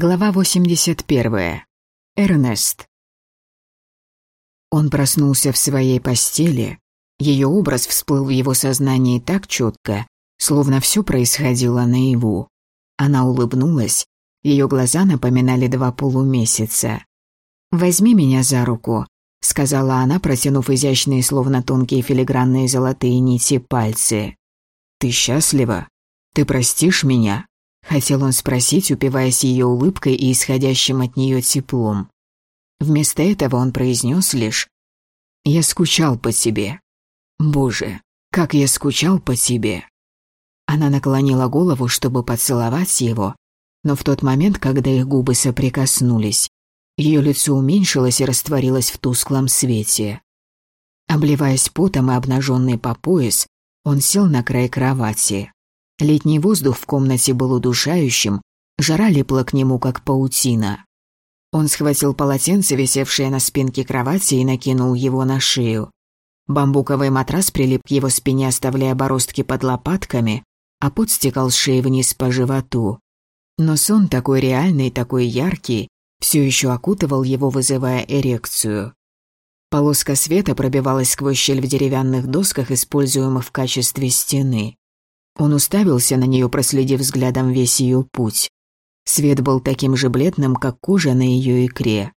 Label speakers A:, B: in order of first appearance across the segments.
A: Глава 81. Эрнест. Он проснулся в своей постели. Ее образ всплыл в его сознании так четко, словно все происходило наяву. Она улыбнулась, ее глаза напоминали два полумесяца. «Возьми меня за руку», — сказала она, протянув изящные, словно тонкие филигранные золотые нити пальцы. «Ты счастлива? Ты простишь меня?» Хотел он спросить, упиваясь ее улыбкой и исходящим от нее теплом. Вместо этого он произнес лишь «Я скучал по тебе. Боже, как я скучал по тебе». Она наклонила голову, чтобы поцеловать его, но в тот момент, когда их губы соприкоснулись, ее лицо уменьшилось и растворилось в тусклом свете. Обливаясь потом и обнаженный по пояс, он сел на край кровати. Летний воздух в комнате был удушающим, жара липла к нему, как паутина. Он схватил полотенце, висевшее на спинке кровати, и накинул его на шею. Бамбуковый матрас прилип к его спине, оставляя бороздки под лопатками, а пот стекал с шеи вниз по животу. Но сон такой реальный, такой яркий, все еще окутывал его, вызывая эрекцию. Полоска света пробивалась сквозь щель в деревянных досках, используемых в качестве стены. Он уставился на нее, проследив взглядом весь ее путь. Свет был таким же бледным, как кожа на ее икре.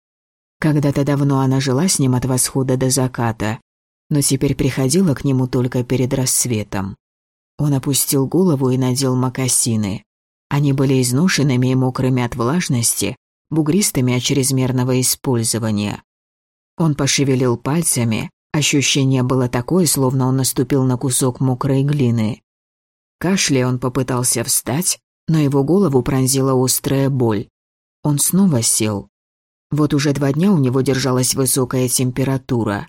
A: Когда-то давно она жила с ним от восхода до заката, но теперь приходила к нему только перед рассветом. Он опустил голову и надел мокасины. Они были изношенными и мокрыми от влажности, бугристыми от чрезмерного использования. Он пошевелил пальцами, ощущение было такое, словно он наступил на кусок мокрой глины. Кашляя, он попытался встать, но его голову пронзила острая боль. Он снова сел. Вот уже два дня у него держалась высокая температура.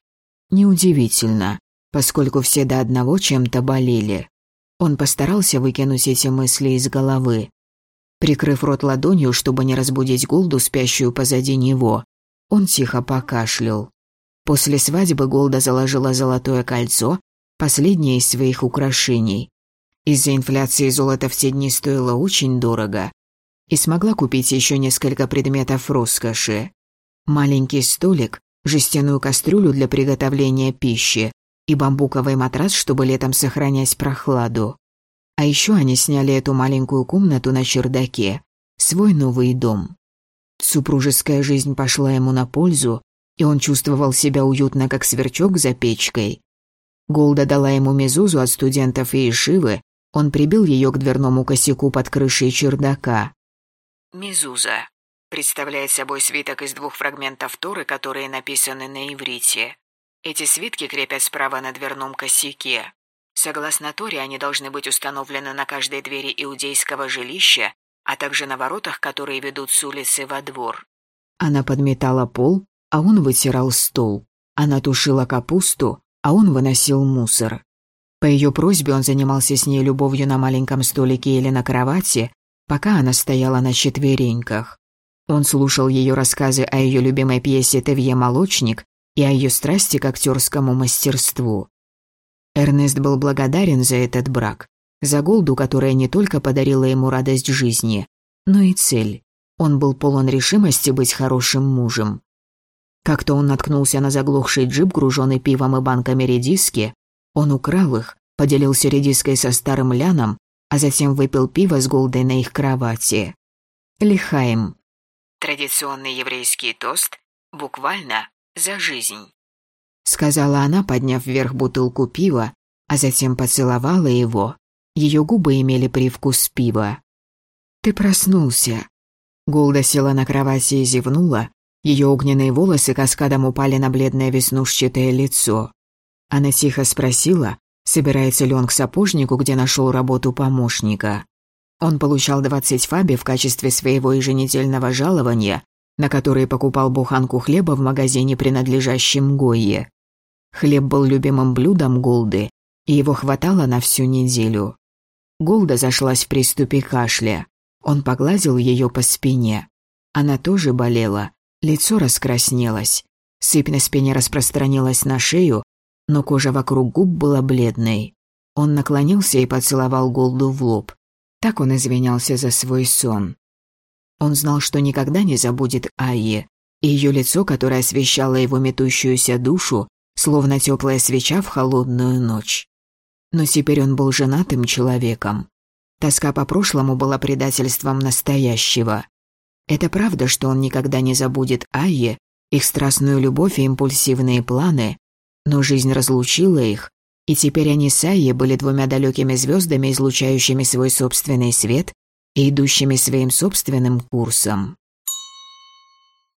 A: Неудивительно, поскольку все до одного чем-то болели. Он постарался выкинуть эти мысли из головы. Прикрыв рот ладонью, чтобы не разбудить Голду, спящую позади него, он тихо покашлял. После свадьбы Голда заложила золотое кольцо, последнее из своих украшений. Из-за инфляции золото в те дни стоило очень дорого. И смогла купить еще несколько предметов роскоши. Маленький столик, жестяную кастрюлю для приготовления пищи и бамбуковый матрас, чтобы летом сохранять прохладу. А еще они сняли эту маленькую комнату на чердаке, свой новый дом. Супружеская жизнь пошла ему на пользу, и он чувствовал себя уютно, как сверчок за печкой. Голда дала ему мезузу от студентов и Ишивы, он прибил ее к дверному косяку под крышей чердака. Мезуза представляет собой свиток из двух фрагментов Торы, которые написаны на иврите. Эти свитки крепят справа на дверном косяке. Согласно Торе, они должны быть установлены на каждой двери иудейского жилища, а также на воротах, которые ведут с улицы во двор. Она подметала пол, а он вытирал стол. Она тушила капусту, а он выносил мусор. По ее просьбе он занимался с ней любовью на маленьком столике или на кровати, пока она стояла на четвереньках. Он слушал ее рассказы о ее любимой пьесе «Тевье молочник» и о ее страсти к актерскому мастерству. Эрнест был благодарен за этот брак, за Голду, которая не только подарила ему радость жизни, но и цель. Он был полон решимости быть хорошим мужем. Как-то он наткнулся на заглохший джип, груженный пивом и банками редиски, он украл их, поделился редиской со старым Ляном, а затем выпил пиво с Голдой на их кровати. Лихаем. Традиционный еврейский тост, буквально «за жизнь», — сказала она, подняв вверх бутылку пива, а затем поцеловала его. Ее губы имели привкус пива. «Ты проснулся». Голда села на кровати и зевнула. Ее огненные волосы каскадом упали на бледное веснушчатое лицо. Она тихо спросила, собирается ли он к сапожнику, где нашел работу помощника. Он получал 20 фаби в качестве своего еженедельного жалования, на которые покупал буханку хлеба в магазине, принадлежащем Гойе. Хлеб был любимым блюдом Голды, и его хватало на всю неделю. Голда зашлась в приступе кашля. Он погладил ее по спине. Она тоже болела, лицо раскраснелось. Сыпь на спине распространилась на шею, но кожа вокруг губ была бледной. Он наклонился и поцеловал Голду в лоб. Так он извинялся за свой сон. Он знал, что никогда не забудет Айе, и ее лицо, которое освещало его метущуюся душу, словно теплая свеча в холодную ночь. Но теперь он был женатым человеком. Тоска по прошлому была предательством настоящего. Это правда, что он никогда не забудет Айе, их страстную любовь и импульсивные планы, но жизнь разлучила их, и теперь они с Айе были двумя далекими звездами, излучающими свой собственный свет и идущими своим собственным курсом.